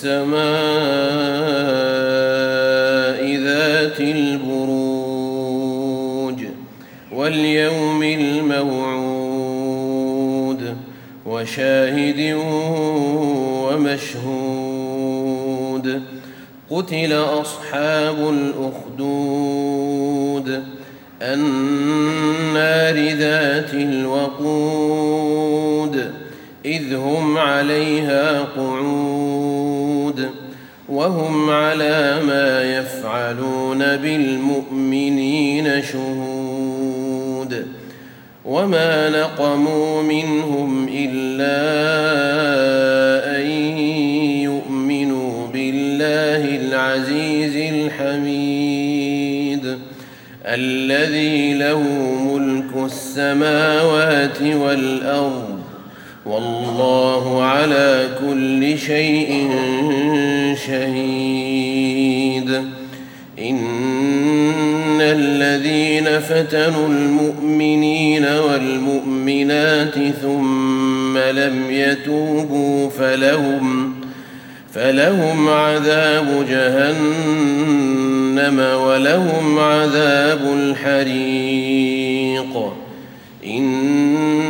والسماء ذات البروج واليوم الموعود وشاهد ومشهود. قتل أصحاب الأخدود. النار ذات الوقود. إذ هم عليها قعود. وهم على ما يفعلون بالمؤمنين شهود وما نقموا منهم إلا أن يؤمنوا بالله العزيز الحميد الذي له ملك السماوات والأرض والله على كل شيء شهيد. إن الذين فتنوا المؤمنين والمؤمنات ثم لم يتوبوا فلهم فلهم عذاب جهنم ولهم عذاب الحريق. إن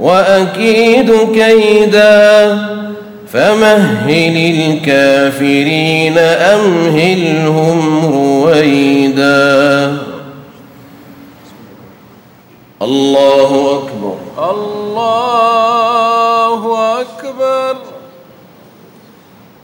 وأكيد كيدا. فمهل الكافرين أمهلهم رويدا. الله أكبر. الله